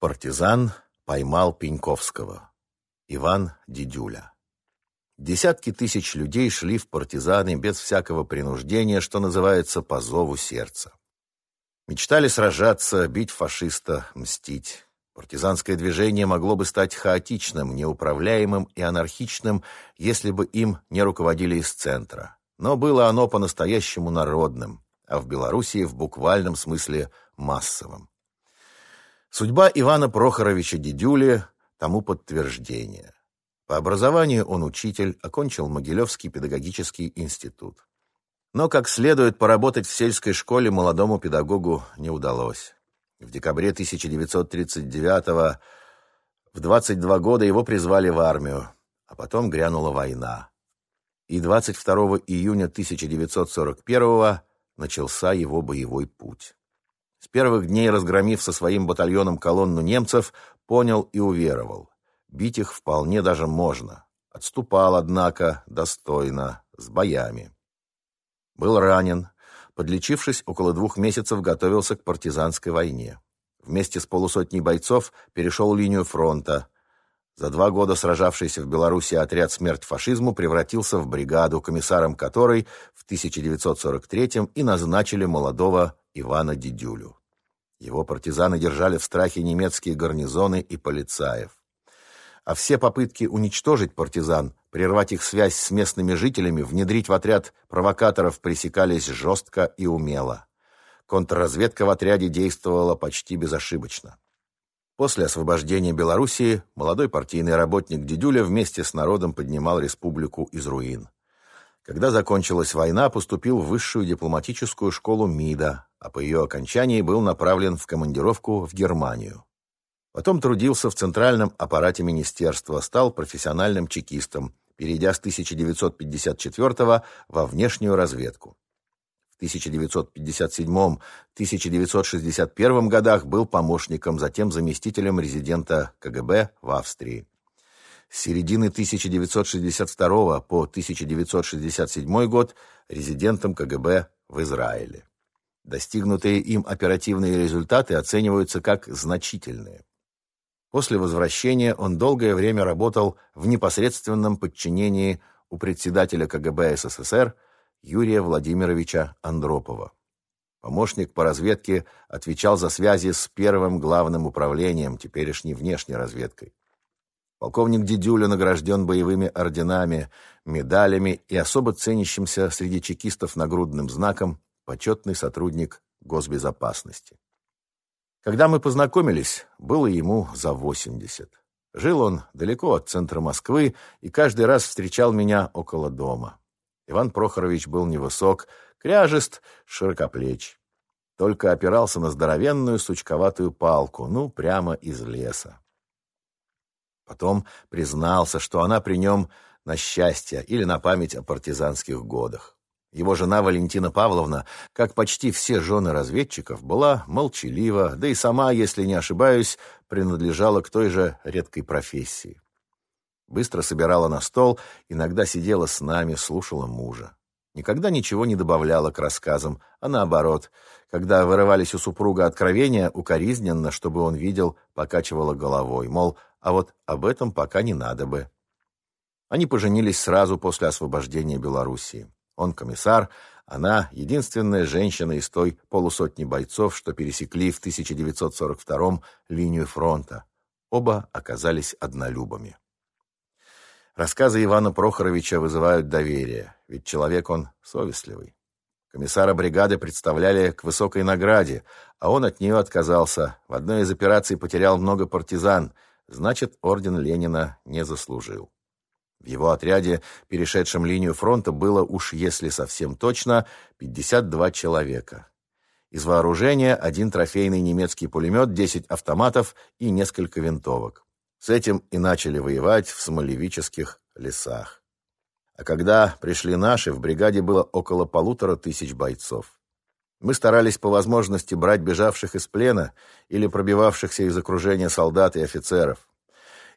Партизан поймал Пеньковского. Иван Дидюля. Десятки тысяч людей шли в партизаны без всякого принуждения, что называется, по зову сердца. Мечтали сражаться, бить фашиста, мстить. Партизанское движение могло бы стать хаотичным, неуправляемым и анархичным, если бы им не руководили из центра. Но было оно по-настоящему народным, а в Белоруссии в буквальном смысле массовым. Судьба Ивана Прохоровича Дедюли тому подтверждение. По образованию он учитель, окончил Могилевский педагогический институт. Но как следует поработать в сельской школе молодому педагогу не удалось. В декабре 1939 в 22 года его призвали в армию, а потом грянула война. И 22 июня 1941 начался его боевой путь. С первых дней, разгромив со своим батальоном колонну немцев, понял и уверовал. Бить их вполне даже можно. Отступал, однако, достойно, с боями. Был ранен. Подлечившись, около двух месяцев готовился к партизанской войне. Вместе с полусотней бойцов перешел линию фронта. За два года сражавшийся в Беларуси отряд «Смерть фашизму» превратился в бригаду, комиссаром которой в 1943-м и назначили молодого Ивана Дидюлю. Его партизаны держали в страхе немецкие гарнизоны и полицаев. А все попытки уничтожить партизан, прервать их связь с местными жителями, внедрить в отряд провокаторов пресекались жестко и умело. Контрразведка в отряде действовала почти безошибочно. После освобождения Белоруссии молодой партийный работник Дедюля вместе с народом поднимал республику из руин. Когда закончилась война, поступил в высшую дипломатическую школу МИДа, а по ее окончании был направлен в командировку в Германию. Потом трудился в центральном аппарате министерства, стал профессиональным чекистом, перейдя с 1954 во внешнюю разведку. В 1957-1961 годах был помощником, затем заместителем резидента КГБ в Австрии. С середины 1962 по 1967 год резидентом КГБ в Израиле. Достигнутые им оперативные результаты оцениваются как значительные. После возвращения он долгое время работал в непосредственном подчинении у председателя КГБ СССР Юрия Владимировича Андропова. Помощник по разведке отвечал за связи с первым главным управлением, теперешней внешней разведкой. Полковник Дедюля награжден боевыми орденами, медалями и особо ценящимся среди чекистов нагрудным знаком почетный сотрудник госбезопасности. Когда мы познакомились, было ему за 80. Жил он далеко от центра Москвы и каждый раз встречал меня около дома. Иван Прохорович был невысок, кряжест, широкоплеч. Только опирался на здоровенную сучковатую палку, ну, прямо из леса. Потом признался, что она при нем на счастье или на память о партизанских годах. Его жена Валентина Павловна, как почти все жены разведчиков, была молчалива, да и сама, если не ошибаюсь, принадлежала к той же редкой профессии. Быстро собирала на стол, иногда сидела с нами, слушала мужа. Никогда ничего не добавляла к рассказам, а наоборот, когда вырывались у супруга откровения, укоризненно, чтобы он видел, покачивала головой, мол, а вот об этом пока не надо бы. Они поженились сразу после освобождения Белоруссии. Он комиссар, она единственная женщина из той полусотни бойцов, что пересекли в 1942 линию фронта. Оба оказались однолюбами. Рассказы Ивана Прохоровича вызывают доверие, ведь человек он совестливый. Комиссара бригады представляли к высокой награде, а он от нее отказался. В одной из операций потерял много партизан – значит, орден Ленина не заслужил. В его отряде, перешедшем линию фронта, было уж, если совсем точно, 52 человека. Из вооружения один трофейный немецкий пулемет, 10 автоматов и несколько винтовок. С этим и начали воевать в Смолевических лесах. А когда пришли наши, в бригаде было около полутора тысяч бойцов. Мы старались по возможности брать бежавших из плена или пробивавшихся из окружения солдат и офицеров.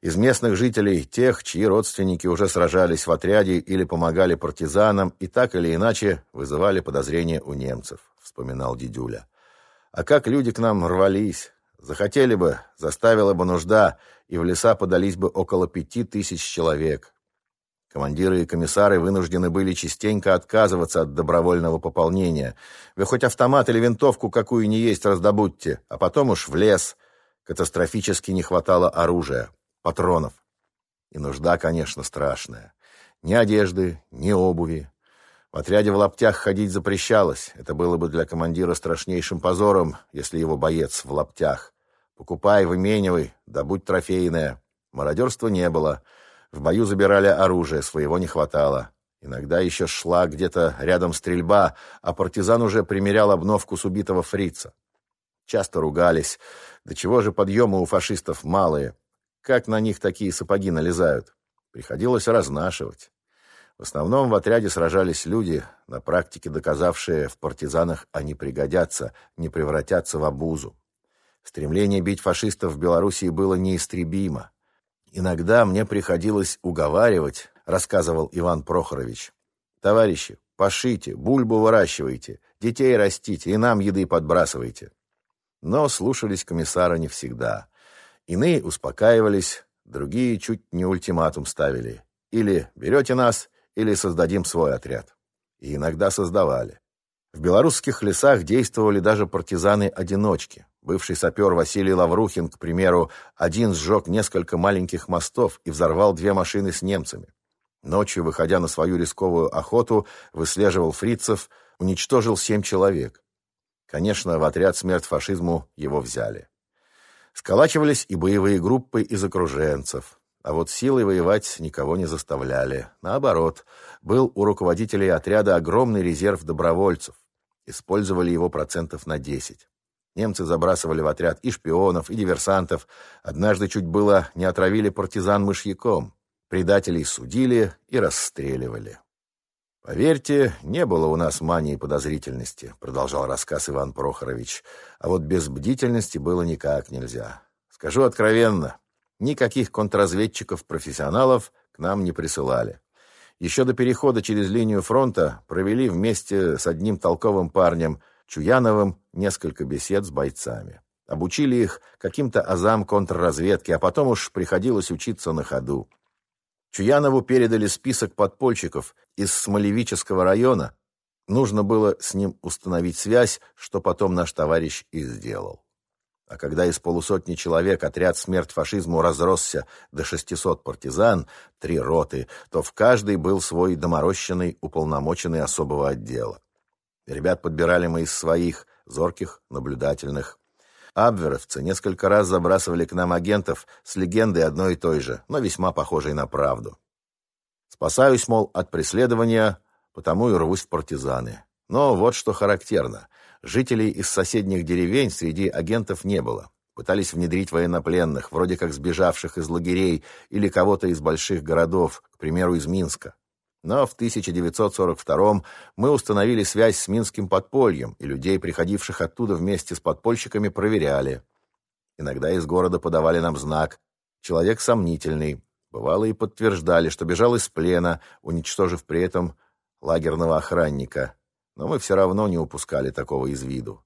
Из местных жителей, тех, чьи родственники уже сражались в отряде или помогали партизанам и так или иначе вызывали подозрения у немцев, вспоминал Дидюля. А как люди к нам рвались, Захотели бы, заставила бы нужда, и в леса подались бы около пяти тысяч человек. Командиры и комиссары вынуждены были частенько отказываться от добровольного пополнения. Вы хоть автомат или винтовку какую ни есть раздобудьте, а потом уж в лес. Катастрофически не хватало оружия, патронов. И нужда, конечно, страшная. Ни одежды, ни обуви. В отряде в лаптях ходить запрещалось. Это было бы для командира страшнейшим позором, если его боец в лаптях. Покупай, выменивай, да будь трофейное. Мародерства не было. В бою забирали оружие, своего не хватало. Иногда еще шла где-то рядом стрельба, а партизан уже примерял обновку с убитого фрица. Часто ругались. До чего же подъемы у фашистов малые? Как на них такие сапоги налезают? Приходилось разнашивать. В основном в отряде сражались люди, на практике доказавшие, в партизанах они пригодятся, не превратятся в обузу. Стремление бить фашистов в Белоруссии было неистребимо. Иногда мне приходилось уговаривать, рассказывал Иван Прохорович. Товарищи, пошите, бульбу выращивайте, детей растите и нам еды подбрасывайте. Но слушались комиссара не всегда. Иные успокаивались, другие чуть не ультиматум ставили. Или берете нас, или создадим свой отряд. И иногда создавали. В белорусских лесах действовали даже партизаны-одиночки. Бывший сапер Василий Лаврухин, к примеру, один сжег несколько маленьких мостов и взорвал две машины с немцами. Ночью, выходя на свою рисковую охоту, выслеживал фрицев, уничтожил семь человек. Конечно, в отряд смерть фашизму его взяли. Сколачивались и боевые группы из окруженцев. А вот силой воевать никого не заставляли. Наоборот, был у руководителей отряда огромный резерв добровольцев. Использовали его процентов на 10. Немцы забрасывали в отряд и шпионов, и диверсантов. Однажды чуть было не отравили партизан мышьяком. Предателей судили и расстреливали. «Поверьте, не было у нас мании подозрительности», — продолжал рассказ Иван Прохорович. «А вот без бдительности было никак нельзя. Скажу откровенно, никаких контрразведчиков-профессионалов к нам не присылали. Еще до перехода через линию фронта провели вместе с одним толковым парнем — Чуяновым несколько бесед с бойцами. Обучили их каким-то азам контрразведки, а потом уж приходилось учиться на ходу. Чуянову передали список подпольщиков из Смолевического района. Нужно было с ним установить связь, что потом наш товарищ и сделал. А когда из полусотни человек отряд «Смерть фашизму» разросся до 600 партизан, три роты, то в каждой был свой доморощенный уполномоченный особого отдела. Ребят подбирали мы из своих, зорких, наблюдательных. Абверовцы несколько раз забрасывали к нам агентов с легендой одной и той же, но весьма похожей на правду. Спасаюсь, мол, от преследования, потому и рвусь в партизаны. Но вот что характерно. Жителей из соседних деревень среди агентов не было. Пытались внедрить военнопленных, вроде как сбежавших из лагерей или кого-то из больших городов, к примеру, из Минска. Но в 1942 мы установили связь с Минским подпольем, и людей, приходивших оттуда вместе с подпольщиками, проверяли. Иногда из города подавали нам знак «Человек сомнительный». Бывало и подтверждали, что бежал из плена, уничтожив при этом лагерного охранника. Но мы все равно не упускали такого из виду.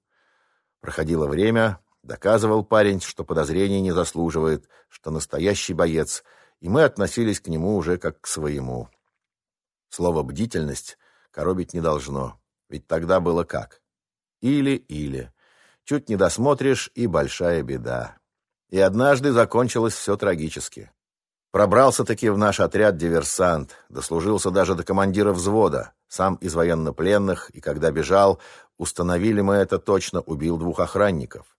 Проходило время, доказывал парень, что подозрений не заслуживает, что настоящий боец, и мы относились к нему уже как к своему. Слово «бдительность» коробить не должно, ведь тогда было как? Или-или. Чуть не досмотришь, и большая беда. И однажды закончилось все трагически. Пробрался-таки в наш отряд диверсант, дослужился даже до командира взвода, сам из военнопленных, и когда бежал, установили мы это точно, убил двух охранников.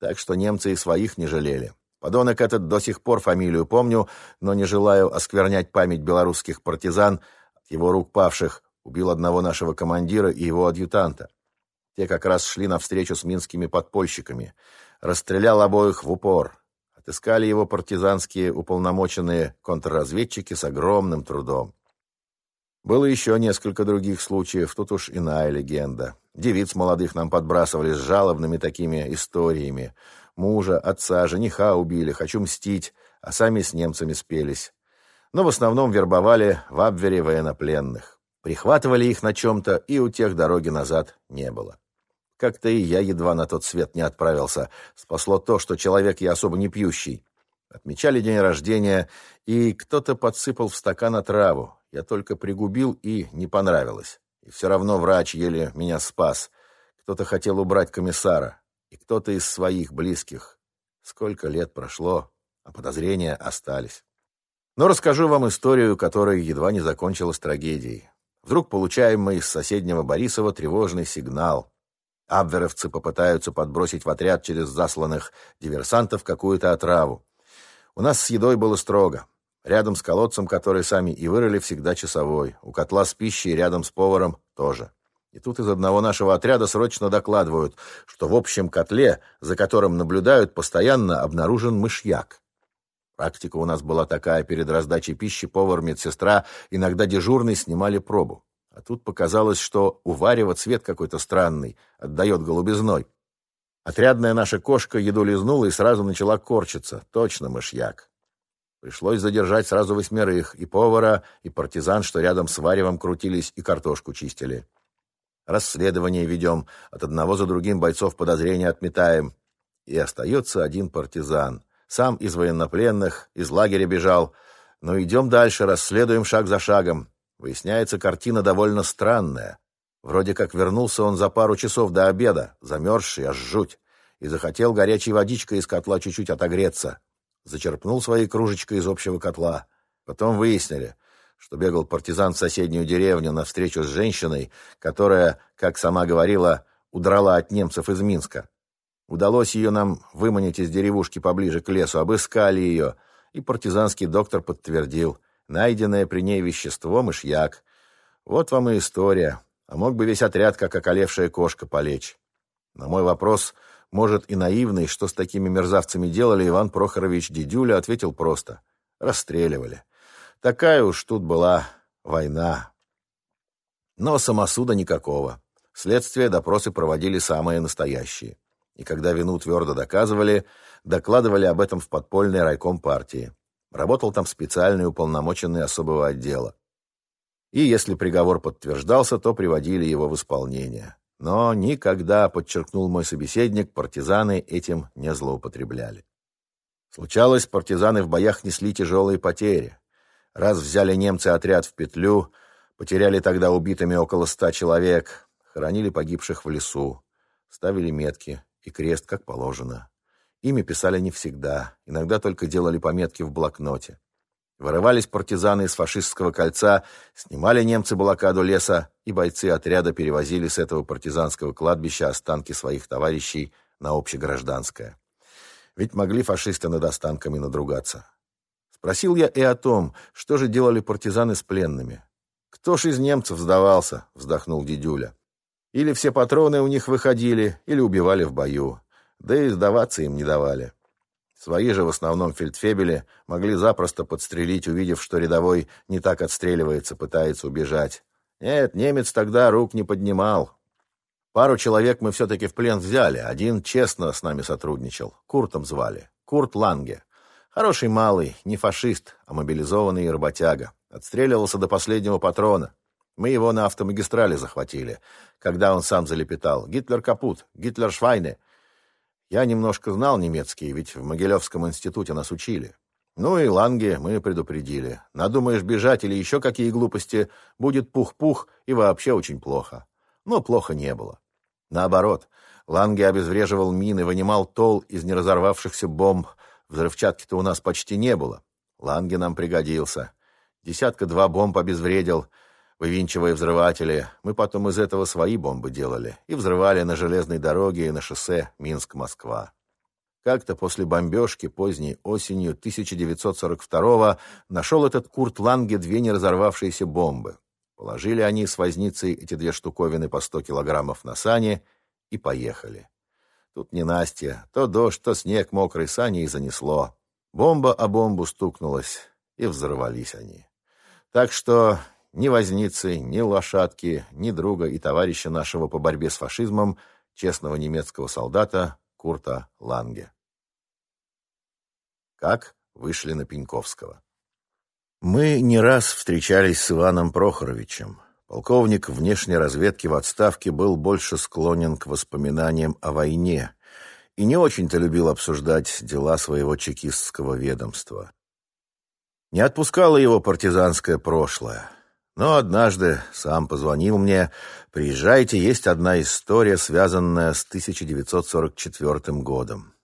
Так что немцы и своих не жалели. Подонок этот до сих пор фамилию помню, но не желаю осквернять память белорусских партизан, его рук павших убил одного нашего командира и его адъютанта. Те как раз шли навстречу с минскими подпольщиками. Расстрелял обоих в упор. Отыскали его партизанские уполномоченные контрразведчики с огромным трудом. Было еще несколько других случаев, тут уж иная легенда. Девиц молодых нам подбрасывали с жалобными такими историями. Мужа, отца, жениха убили, хочу мстить, а сами с немцами спелись но в основном вербовали в Абвере военнопленных. Прихватывали их на чем-то, и у тех дороги назад не было. Как-то и я едва на тот свет не отправился. Спасло то, что человек я особо не пьющий. Отмечали день рождения, и кто-то подсыпал в стакан отраву. Я только пригубил, и не понравилось. И все равно врач еле меня спас. Кто-то хотел убрать комиссара, и кто-то из своих близких. Сколько лет прошло, а подозрения остались. Но расскажу вам историю, которая едва не закончилась трагедией. Вдруг получаем мы из соседнего Борисова тревожный сигнал. Абверовцы попытаются подбросить в отряд через засланных диверсантов какую-то отраву. У нас с едой было строго. Рядом с колодцем, который сами и вырыли, всегда часовой. У котла с пищей рядом с поваром тоже. И тут из одного нашего отряда срочно докладывают, что в общем котле, за которым наблюдают, постоянно обнаружен мышьяк. Практика у нас была такая, перед раздачей пищи повар, медсестра, иногда дежурный снимали пробу. А тут показалось, что у варева цвет какой-то странный, отдает голубизной. Отрядная наша кошка еду лизнула и сразу начала корчиться. Точно мышьяк. Пришлось задержать сразу восьмерых, и повара, и партизан, что рядом с варевом крутились и картошку чистили. Расследование ведем, от одного за другим бойцов подозрения отметаем. И остается один партизан. Сам из военнопленных, из лагеря бежал. Но идем дальше, расследуем шаг за шагом. Выясняется, картина довольно странная. Вроде как вернулся он за пару часов до обеда, замерзший, аж жуть, и захотел горячей водичкой из котла чуть-чуть отогреться. Зачерпнул своей кружечкой из общего котла. Потом выяснили, что бегал партизан в соседнюю деревню на встречу с женщиной, которая, как сама говорила, удрала от немцев из Минска. Удалось ее нам выманить из деревушки поближе к лесу, обыскали ее, и партизанский доктор подтвердил, найденное при ней вещество — мышьяк. Вот вам и история а мог бы весь отряд, как околевшая кошка, полечь. На мой вопрос, может, и наивный, что с такими мерзавцами делали, Иван Прохорович Дедюля ответил просто. Расстреливали. Такая уж тут была война. Но самосуда никакого. Следствие, допросы проводили самые настоящие. И когда вину твердо доказывали, докладывали об этом в подпольный райком партии. Работал там специальный уполномоченный особого отдела и если приговор подтверждался, то приводили его в исполнение. Но никогда, подчеркнул мой собеседник, партизаны этим не злоупотребляли. Случалось, партизаны в боях несли тяжелые потери. Раз взяли немцы отряд в петлю, потеряли тогда убитыми около ста человек, хоронили погибших в лесу, ставили метки и крест, как положено. Ими писали не всегда, иногда только делали пометки в блокноте. Вырывались партизаны из фашистского кольца, снимали немцы блокаду леса, и бойцы отряда перевозили с этого партизанского кладбища останки своих товарищей на общегражданское. Ведь могли фашисты над останками надругаться. Спросил я и о том, что же делали партизаны с пленными. «Кто ж из немцев сдавался?» — вздохнул дедюля. «Или все патроны у них выходили, или убивали в бою. Да и сдаваться им не давали». Свои же в основном фельдфебели могли запросто подстрелить, увидев, что рядовой не так отстреливается, пытается убежать. Нет, немец тогда рук не поднимал. Пару человек мы все-таки в плен взяли. Один честно с нами сотрудничал. Куртом звали. Курт Ланге. Хороший малый, не фашист, а мобилизованный работяга. Отстреливался до последнего патрона. Мы его на автомагистрали захватили, когда он сам залепетал. «Гитлер капут! Гитлер швайне!» Я немножко знал немецкий, ведь в Могилевском институте нас учили. Ну и Ланге мы предупредили. Надумаешь бежать или еще какие глупости, будет пух-пух и вообще очень плохо. Но плохо не было. Наоборот, Ланге обезвреживал мины, вынимал тол из неразорвавшихся бомб. Взрывчатки-то у нас почти не было. Ланге нам пригодился. Десятка-два бомб обезвредил — вывинчивая взрыватели. Мы потом из этого свои бомбы делали и взрывали на железной дороге и на шоссе Минск-Москва. Как-то после бомбежки поздней осенью 1942-го нашел этот Курт Ланге две неразорвавшиеся бомбы. Положили они с возницей эти две штуковины по 100 килограммов на сани и поехали. Тут не Настя, то дождь, то снег мокрый сани и занесло. Бомба о бомбу стукнулась, и взорвались они. Так что ни возницы, ни лошадки, ни друга и товарища нашего по борьбе с фашизмом, честного немецкого солдата Курта Ланге. Как вышли на Пеньковского. Мы не раз встречались с Иваном Прохоровичем. Полковник внешней разведки в отставке был больше склонен к воспоминаниям о войне и не очень-то любил обсуждать дела своего чекистского ведомства. Не отпускало его партизанское прошлое. Но однажды сам позвонил мне, приезжайте, есть одна история, связанная с 1944 годом.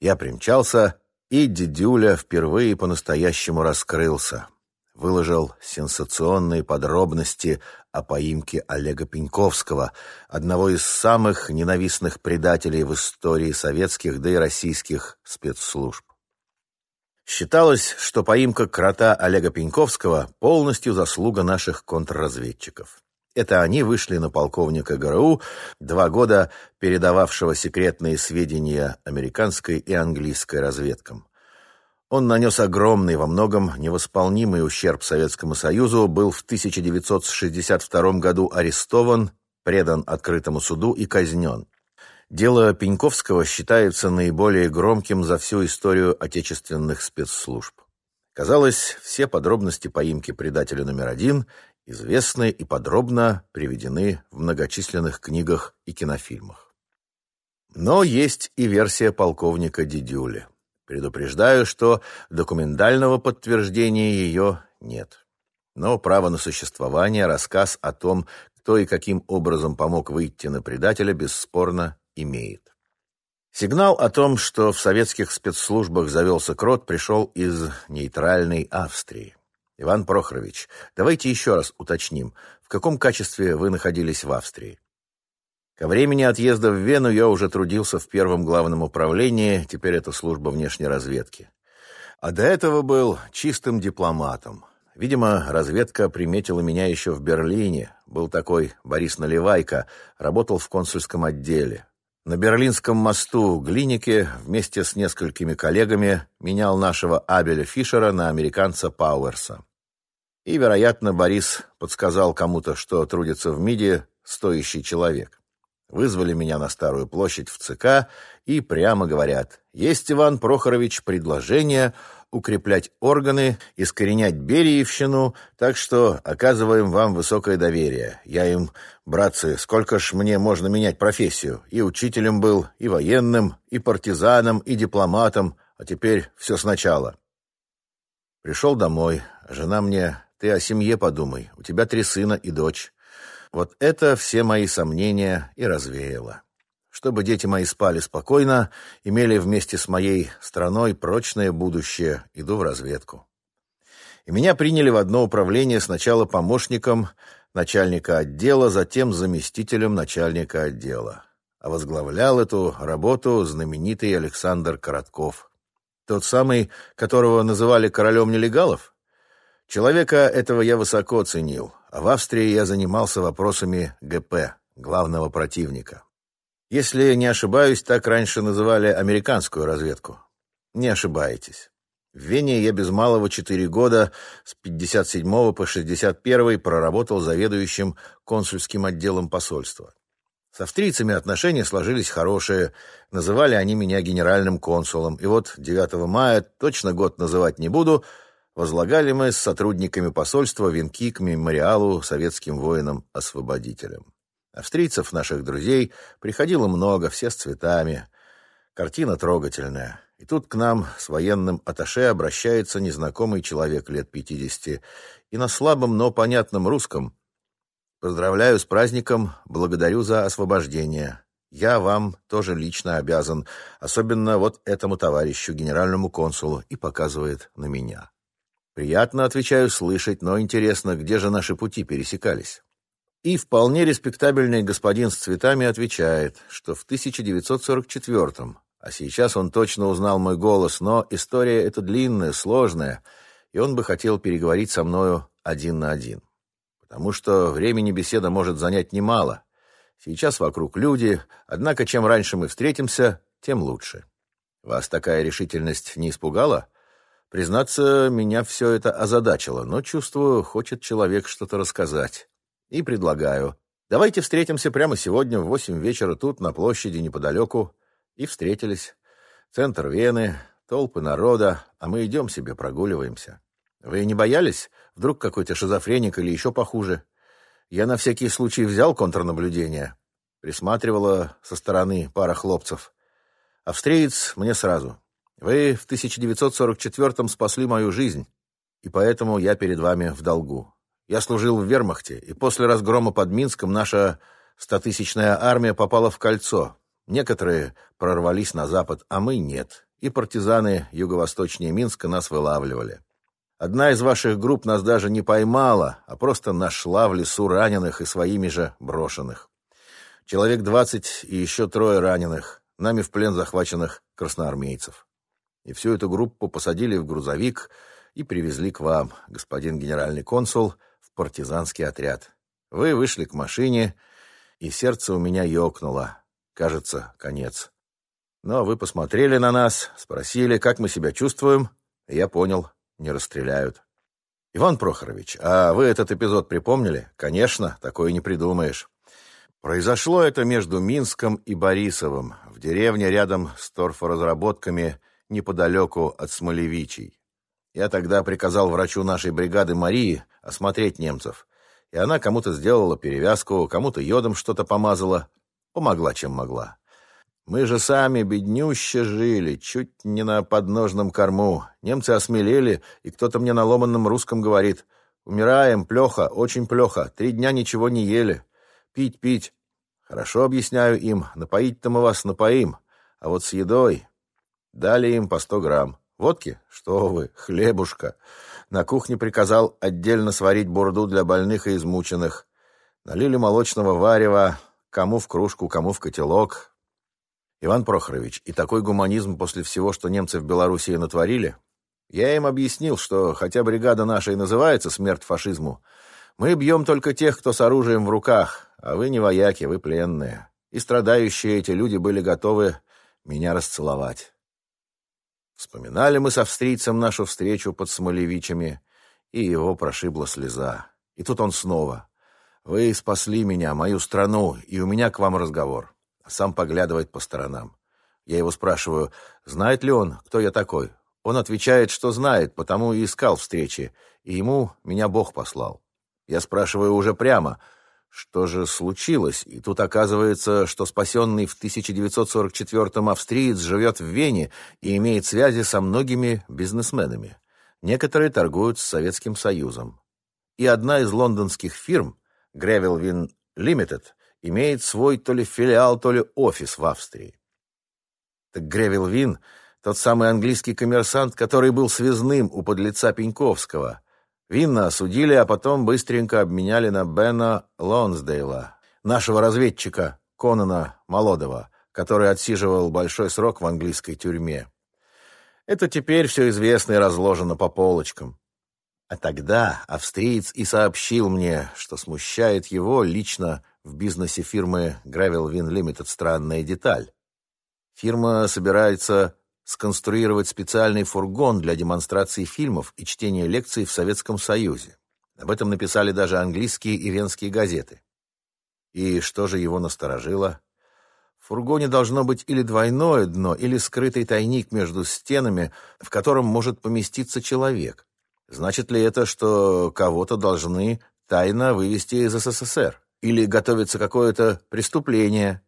Я примчался, и дедюля впервые по-настоящему раскрылся. Выложил сенсационные подробности о поимке Олега Пеньковского, одного из самых ненавистных предателей в истории советских, да и российских спецслужб. Считалось, что поимка крота Олега Пеньковского полностью заслуга наших контрразведчиков. Это они вышли на полковника ГРУ, два года передававшего секретные сведения американской и английской разведкам. Он нанес огромный, во многом невосполнимый ущерб Советскому Союзу, был в 1962 году арестован, предан открытому суду и казнен. Дело Пеньковского считается наиболее громким за всю историю отечественных спецслужб. Казалось, все подробности поимки предателя номер один известны и подробно приведены в многочисленных книгах и кинофильмах. Но есть и версия полковника Дидюли. Предупреждаю, что документального подтверждения ее нет. Но право на существование, рассказ о том, кто и каким образом помог выйти на предателя, бесспорно имеет. Сигнал о том, что в советских спецслужбах завелся крот, пришел из нейтральной Австрии. Иван Прохорович, давайте еще раз уточним, в каком качестве вы находились в Австрии? Ко времени отъезда в Вену я уже трудился в первом главном управлении, теперь это служба внешней разведки. А до этого был чистым дипломатом. Видимо, разведка приметила меня еще в Берлине. Был такой Борис Наливайко, работал в консульском отделе. На Берлинском мосту Глинике вместе с несколькими коллегами менял нашего Абеля Фишера на американца Пауэрса. И, вероятно, Борис подсказал кому-то, что трудится в МИДе стоящий человек. Вызвали меня на Старую площадь в ЦК и прямо говорят, есть, Иван Прохорович, предложение укреплять органы, искоренять Бериевщину, так что оказываем вам высокое доверие. Я им, братцы, сколько ж мне можно менять профессию? И учителем был, и военным, и партизаном, и дипломатом, а теперь все сначала. Пришел домой, жена мне, ты о семье подумай, у тебя три сына и дочь. Вот это все мои сомнения и развеяло чтобы дети мои спали спокойно, имели вместе с моей страной прочное будущее, иду в разведку. И меня приняли в одно управление сначала помощником начальника отдела, затем заместителем начальника отдела. А возглавлял эту работу знаменитый Александр Коротков. Тот самый, которого называли королем нелегалов? Человека этого я высоко ценил, а в Австрии я занимался вопросами ГП, главного противника. Если не ошибаюсь, так раньше называли американскую разведку. Не ошибаетесь. В Вене я без малого четыре года, с 57 по 61 проработал заведующим консульским отделом посольства. С австрийцами отношения сложились хорошие, называли они меня генеральным консулом. И вот 9 мая, точно год называть не буду, возлагали мы с сотрудниками посольства венки к мемориалу советским воинам-освободителям. Австрийцев, наших друзей, приходило много, все с цветами. Картина трогательная. И тут к нам с военным аташе обращается незнакомый человек лет пятидесяти и на слабом, но понятном русском. Поздравляю с праздником, благодарю за освобождение. Я вам тоже лично обязан, особенно вот этому товарищу, генеральному консулу, и показывает на меня. Приятно, отвечаю, слышать, но интересно, где же наши пути пересекались. И вполне респектабельный господин с цветами отвечает, что в 1944-м, а сейчас он точно узнал мой голос, но история эта длинная, сложная, и он бы хотел переговорить со мною один на один. Потому что времени беседа может занять немало. Сейчас вокруг люди, однако чем раньше мы встретимся, тем лучше. Вас такая решительность не испугала? Признаться, меня все это озадачило, но, чувствую, хочет человек что-то рассказать и предлагаю. Давайте встретимся прямо сегодня в восемь вечера тут, на площади неподалеку. И встретились. Центр Вены, толпы народа, а мы идем себе, прогуливаемся. Вы не боялись? Вдруг какой-то шизофреник или еще похуже? Я на всякий случай взял контрнаблюдение. Присматривала со стороны пара хлопцев. Австриец мне сразу. Вы в 1944-м спасли мою жизнь, и поэтому я перед вами в долгу. Я служил в вермахте, и после разгрома под Минском наша стотысячная армия попала в кольцо. Некоторые прорвались на запад, а мы нет. И партизаны юго-восточнее Минска нас вылавливали. Одна из ваших групп нас даже не поймала, а просто нашла в лесу раненых и своими же брошенных. Человек двадцать и еще трое раненых, нами в плен захваченных красноармейцев. И всю эту группу посадили в грузовик и привезли к вам, господин генеральный консул, партизанский отряд. Вы вышли к машине, и сердце у меня ёкнуло. Кажется, конец. Но вы посмотрели на нас, спросили, как мы себя чувствуем, я понял, не расстреляют. Иван Прохорович, а вы этот эпизод припомнили? Конечно, такое не придумаешь. Произошло это между Минском и Борисовым, в деревне рядом с торфоразработками неподалеку от Смолевичей. Я тогда приказал врачу нашей бригады Марии осмотреть немцев, и она кому-то сделала перевязку, кому-то йодом что-то помазала, помогла, чем могла. Мы же сами беднюще жили, чуть не на подножном корму. Немцы осмелели, и кто-то мне на ломанном русском говорит, «Умираем, плохо, очень плохо, три дня ничего не ели. Пить, пить». Хорошо объясняю им, напоить-то мы вас напоим, а вот с едой Дали им по сто грамм. Водки? Что вы, хлебушка. На кухне приказал отдельно сварить бурду для больных и измученных. Налили молочного варева, кому в кружку, кому в котелок. Иван Прохорович, и такой гуманизм после всего, что немцы в Белоруссии натворили? Я им объяснил, что хотя бригада наша и называется «Смерть фашизму», мы бьем только тех, кто с оружием в руках, а вы не вояки, вы пленные. И страдающие эти люди были готовы меня расцеловать. Вспоминали мы с австрийцем нашу встречу под Смолевичами, и его прошибла слеза. И тут он снова. «Вы спасли меня, мою страну, и у меня к вам разговор». А сам поглядывает по сторонам. Я его спрашиваю, знает ли он, кто я такой. Он отвечает, что знает, потому и искал встречи, и ему меня Бог послал. Я спрашиваю уже прямо, что же случилось? И тут оказывается, что спасенный в 1944-м австриец живет в Вене и имеет связи со многими бизнесменами. Некоторые торгуют с Советским Союзом. И одна из лондонских фирм, Gravelvin Limited, имеет свой то ли филиал, то ли офис в Австрии. Так Гревилвин — тот самый английский коммерсант, который был связным у подлеца Пеньковского, Винна осудили, а потом быстренько обменяли на Бена Лонсдейла, нашего разведчика Конана Молодого, который отсиживал большой срок в английской тюрьме. Это теперь все известно и разложено по полочкам. А тогда австриец и сообщил мне, что смущает его лично в бизнесе фирмы Gravel Win Limited странная деталь. Фирма собирается сконструировать специальный фургон для демонстрации фильмов и чтения лекций в Советском Союзе. Об этом написали даже английские и венские газеты. И что же его насторожило? В фургоне должно быть или двойное дно, или скрытый тайник между стенами, в котором может поместиться человек. Значит ли это, что кого-то должны тайно вывести из СССР? Или готовится какое-то преступление,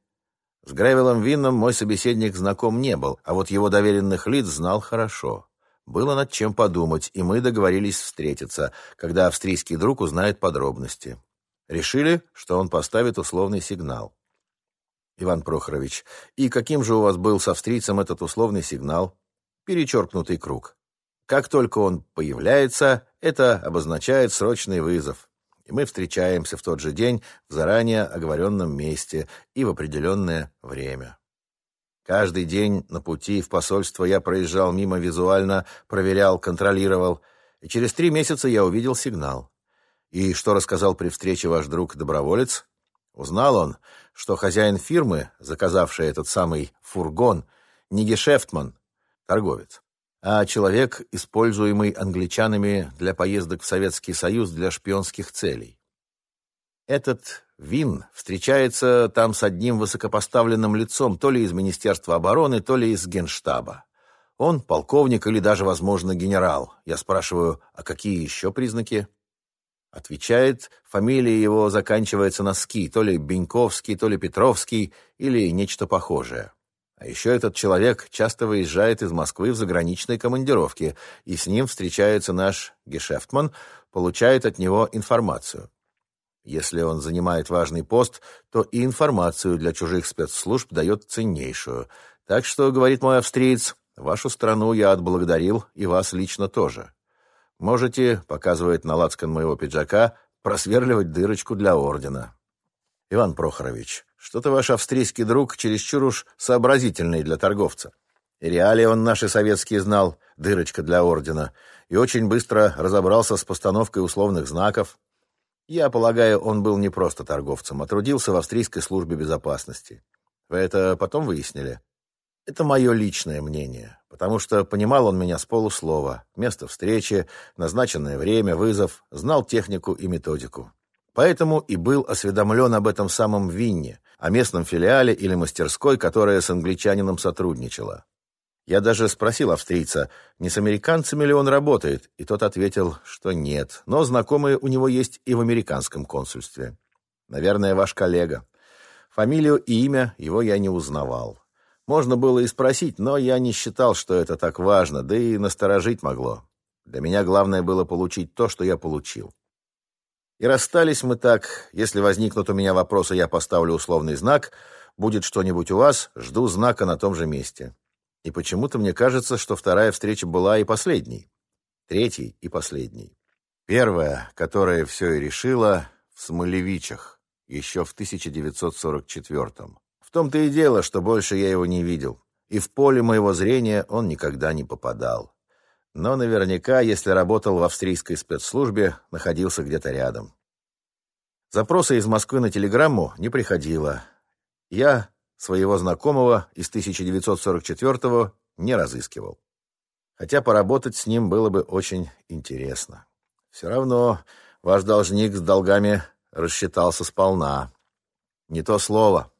с Гревелом Винном мой собеседник знаком не был, а вот его доверенных лиц знал хорошо. Было над чем подумать, и мы договорились встретиться, когда австрийский друг узнает подробности. Решили, что он поставит условный сигнал. Иван Прохорович, и каким же у вас был с австрийцем этот условный сигнал? Перечеркнутый круг. Как только он появляется, это обозначает срочный вызов и мы встречаемся в тот же день в заранее оговоренном месте и в определенное время. Каждый день на пути в посольство я проезжал мимо визуально, проверял, контролировал, и через три месяца я увидел сигнал. И что рассказал при встрече ваш друг-доброволец? Узнал он, что хозяин фирмы, заказавший этот самый фургон, не гешефтман, торговец а человек, используемый англичанами для поездок в Советский Союз для шпионских целей. Этот Вин встречается там с одним высокопоставленным лицом, то ли из Министерства обороны, то ли из Генштаба. Он полковник или даже, возможно, генерал. Я спрашиваю, а какие еще признаки? Отвечает, фамилия его заканчивается на «ски», то ли Беньковский, то ли Петровский, или нечто похожее. А еще этот человек часто выезжает из Москвы в заграничные командировки, и с ним встречается наш гешефтман, получает от него информацию. Если он занимает важный пост, то и информацию для чужих спецслужб дает ценнейшую. Так что, говорит мой австриец, вашу страну я отблагодарил, и вас лично тоже. Можете, показывает на лацкан моего пиджака, просверливать дырочку для ордена. Иван Прохорович, что-то ваш австрийский друг чересчур уж сообразительный для торговца. Реалии он наши советские знал, дырочка для ордена, и очень быстро разобрался с постановкой условных знаков. Я полагаю, он был не просто торговцем, а трудился в австрийской службе безопасности. Вы это потом выяснили? Это мое личное мнение, потому что понимал он меня с полуслова, место встречи, назначенное время, вызов, знал технику и методику. Поэтому и был осведомлен об этом самом Винне, о местном филиале или мастерской, которая с англичанином сотрудничала. Я даже спросил австрийца, не с американцами ли он работает, и тот ответил, что нет, но знакомые у него есть и в американском консульстве. Наверное, ваш коллега. Фамилию и имя его я не узнавал. Можно было и спросить, но я не считал, что это так важно, да и насторожить могло. Для меня главное было получить то, что я получил. И расстались мы так. Если возникнут у меня вопросы, я поставлю условный знак. Будет что-нибудь у вас, жду знака на том же месте. И почему-то мне кажется, что вторая встреча была и последней. Третьей и последней. Первая, которая все и решила, в Смолевичах, еще в 1944-м. В том-то и дело, что больше я его не видел, и в поле моего зрения он никогда не попадал. Но наверняка, если работал в австрийской спецслужбе, находился где-то рядом. Запроса из Москвы на телеграмму не приходило. Я своего знакомого из 1944-го не разыскивал. Хотя поработать с ним было бы очень интересно. Все равно ваш должник с долгами рассчитался сполна. Не то слово.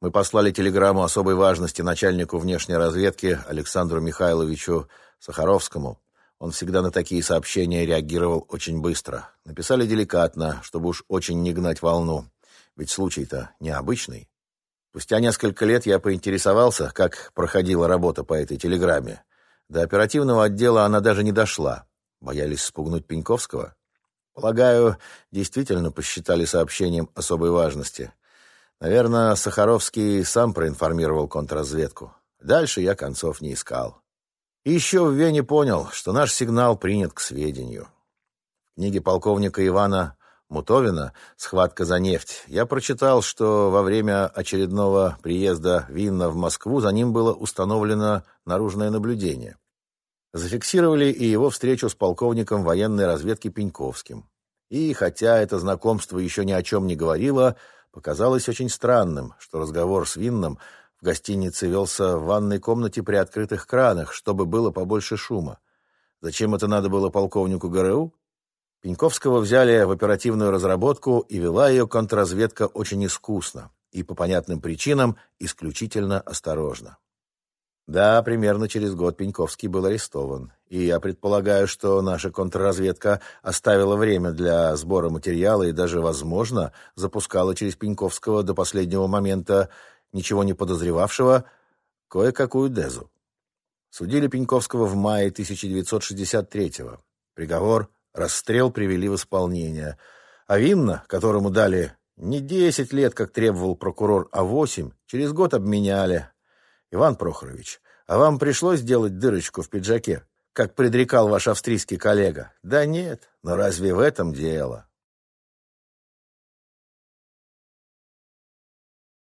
Мы послали телеграмму особой важности начальнику внешней разведки Александру Михайловичу Сахаровскому. Он всегда на такие сообщения реагировал очень быстро. Написали деликатно, чтобы уж очень не гнать волну. Ведь случай-то необычный. Спустя несколько лет я поинтересовался, как проходила работа по этой телеграмме. До оперативного отдела она даже не дошла. Боялись спугнуть Пеньковского? Полагаю, действительно посчитали сообщением особой важности. Наверное, Сахаровский сам проинформировал контрразведку. Дальше я концов не искал. И еще в Вене понял, что наш сигнал принят к сведению. В книге полковника Ивана Мутовина «Схватка за нефть» я прочитал, что во время очередного приезда Винна в Москву за ним было установлено наружное наблюдение. Зафиксировали и его встречу с полковником военной разведки Пеньковским. И, хотя это знакомство еще ни о чем не говорило, Показалось очень странным, что разговор с Винном в гостинице велся в ванной комнате при открытых кранах, чтобы было побольше шума. Зачем это надо было полковнику ГРУ? Пеньковского взяли в оперативную разработку, и вела ее контрразведка очень искусно и, по понятным причинам, исключительно осторожно. Да, примерно через год Пеньковский был арестован. И я предполагаю, что наша контрразведка оставила время для сбора материала и даже, возможно, запускала через Пеньковского до последнего момента ничего не подозревавшего кое-какую дезу. Судили Пеньковского в мае 1963-го. Приговор «Расстрел» привели в исполнение. А Винна, которому дали не 10 лет, как требовал прокурор, а 8, через год обменяли, Иван Прохорович, а вам пришлось сделать дырочку в пиджаке, как предрекал ваш австрийский коллега? Да нет, но разве в этом дело?